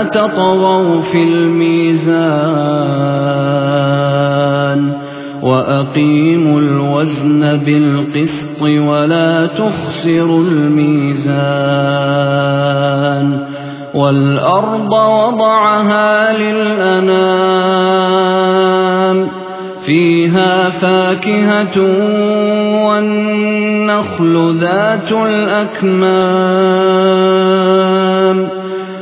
ألا تطغوا في الميزان وأقيموا الوزن بالقسط ولا تخسروا الميزان والأرض وضعها للأنام فيها فاكهة والنخل ذات الأكمام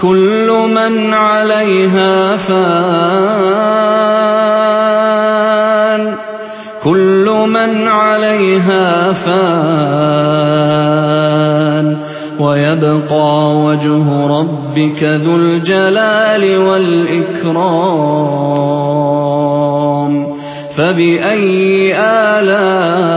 كل من عليها فان. كل من عليها فان. ويبقى وجه ربك ذو الجلال والإكرام. فبأي آلاء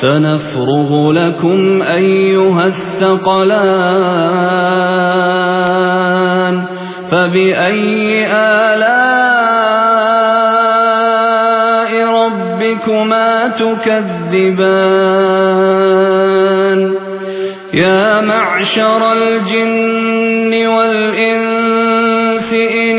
سنفرغ لكم أيها الثقلان فبأي آلاء ربكما تكذبان يا معشر الجن والإنس إن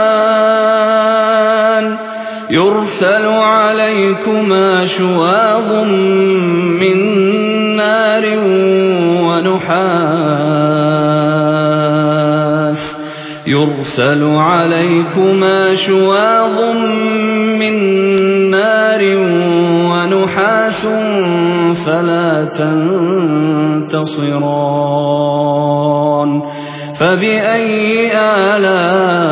عليكما شواظ من نار ونحاس. يرسل عليكما شواظ من نار ونحاس فلا تنتصران. فبأي آلاء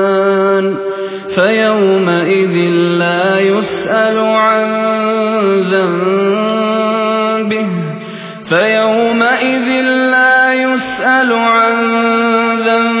فيومئذ لا يسأل عن ذنبه. فيومئذ لا يسأل عن ذنبه.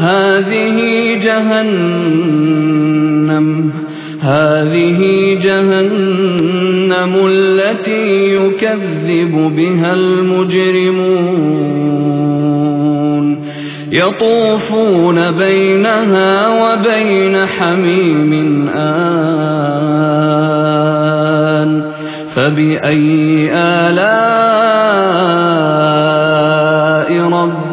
هذه جهنم هذه جهنم التي يكذب بها المجرمون. يطوفون بينها وبين حميم آن. فبأي آلاء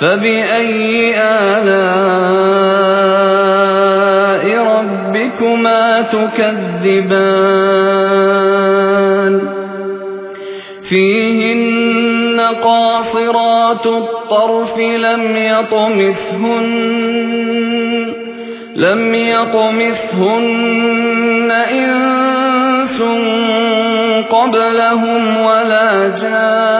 فبأي آلاء ربكما تكذبان؟ فيهن قاصرات الطرف لم يطمثهن لم يطمثهن إنس قبلهم ولا جان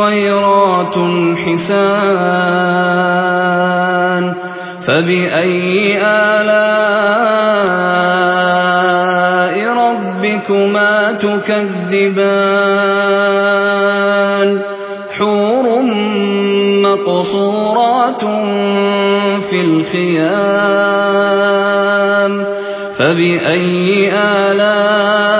خيرات حسان فبأي آلاء ربكما تكذبان حور مقصورات في الخيام فبأي آلاء